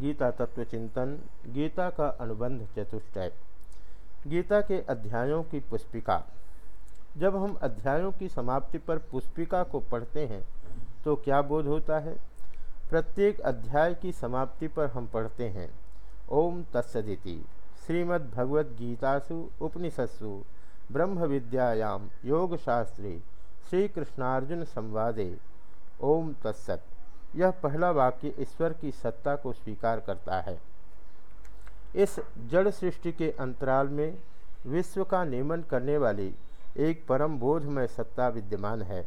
गीता तत्व चिंतन, गीता का अनुबंध चतुष्टय। गीता के अध्यायों की पुष्पिका जब हम अध्यायों की समाप्ति पर पुष्पिका को पढ़ते हैं तो क्या बोध होता है? प्रत्येक अध्याय की समाप्ति पर हम पढ़ते हैं। ओम तत्सदिति। श्रीमद्भगवद्गीतासु उपनिषत्सु ब्रह्म विद्यायाम योग शास्त्रे श्री कृष्णार्जुन संवादे ओम तत्सत। यह पहला वाक्य ईश्वर की सत्ता को स्वीकार करता है। इस जड़ सृष्टि के अंतराल में विश्व का नियमन करने वाली एक परम बोधमय सत्ता विद्यमान है।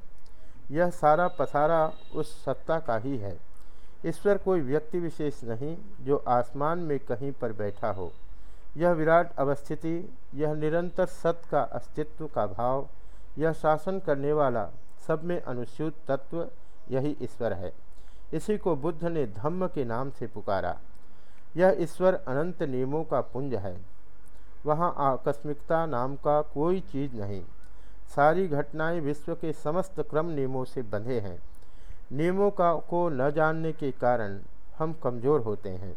यह सारा पसारा उस सत्ता का ही है। ईश्वर कोई व्यक्ति विशेष नहीं जो आसमान में कहीं पर बैठा हो। यह विराट अवस्थिति, यह निरंतर सत्य का अस्तित्व का भाव, यह शासन करने वाला सब में अनुस्यूत तत्व, यही ईश्वर है। इसी को बुद्ध ने धम्म के नाम से पुकारा। यह ईश्वर अनंत नियमों का पुंज है। वहाँ आकस्मिकता नाम का कोई चीज़ नहीं। सारी घटनाएँ विश्व के समस्त क्रम नियमों से बंधे हैं। नियमों का को न जानने के कारण हम कमज़ोर होते हैं।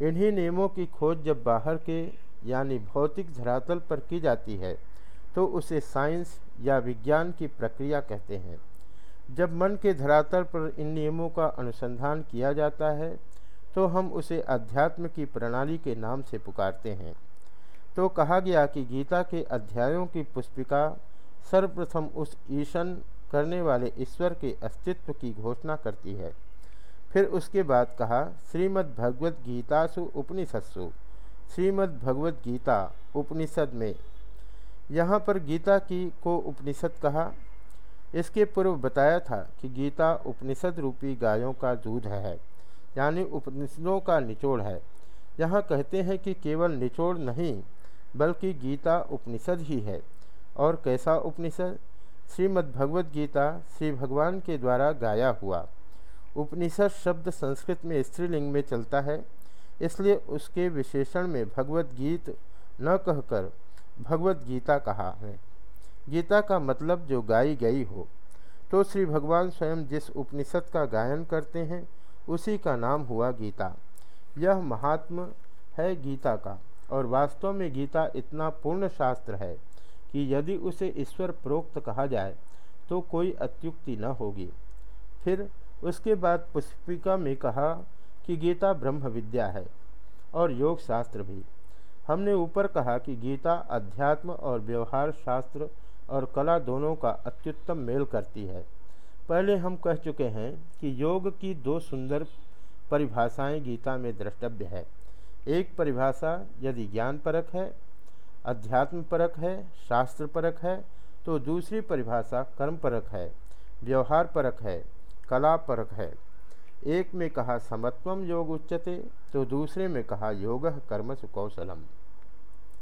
इन्हीं नियमों की खोज जब बाहर के, यानी भौतिक धरातल पर की जाती है तो उसे साइंस या विज्ञान की प्रक्रिया कहते हैं। जब मन के धरातल पर इन नियमों का अनुसंधान किया जाता है तो हम उसे अध्यात्म की प्रणाली के नाम से पुकारते हैं। तो कहा गया कि गीता के अध्यायों की पुष्पिका सर्वप्रथम उस ईशन करने वाले ईश्वर के अस्तित्व की घोषणा करती है। फिर उसके बाद कहा, श्रीमद् भगवद गीतासु उपनिषत्सु। श्रीमद् भगवद गीता उपनिषद में। यहाँ पर गीता की को उपनिषद कहा इसके पूर्व बताया था कि गीता उपनिषद रूपी गायों का दूध है, यानी उपनिषदों का निचोड़ है। यहाँ कहते हैं कि केवल निचोड़ नहीं, बल्कि गीता उपनिषद ही है। और कैसा उपनिषद? श्रीमद्भगवद गीता श्री भगवान के द्वारा गाया हुआ। उपनिषद शब्द संस्कृत में स्त्रीलिंग में चलता है, इसलिए उसके विशेषण में भगवत गीत न कहकर भगवत गीता कहा है। गीता का मतलब जो गाई गई हो तो श्री भगवान स्वयं जिस उपनिषद का गायन करते हैं, उसी का नाम हुआ गीता। यह महात्म है गीता का, और वास्तव में गीता इतना पूर्ण शास्त्र है कि यदि उसे ईश्वर प्रोक्त कहा जाए तो कोई अत्युक्ति न होगी। फिर उसके बाद पुष्पिका में कहा कि गीता ब्रह्म विद्या है, और योग शास्त्र भी। हमने ऊपर कहा कि गीता अध्यात्म और व्यवहार शास्त्र और कला दोनों का अत्युत्तम मेल करती है। पहले हम कह चुके हैं कि योग की दो सुंदर परिभाषाएँ गीता में द्रष्टव्य है। एक परिभाषा यदि ज्ञान परक है अध्यात्म परक है शास्त्र परक है तो दूसरी परिभाषा कर्म परक है व्यवहार परक है कला परक है। एक में कहा समत्वम योग उच्चते तो दूसरे में कहा योग कर्म कौशलम।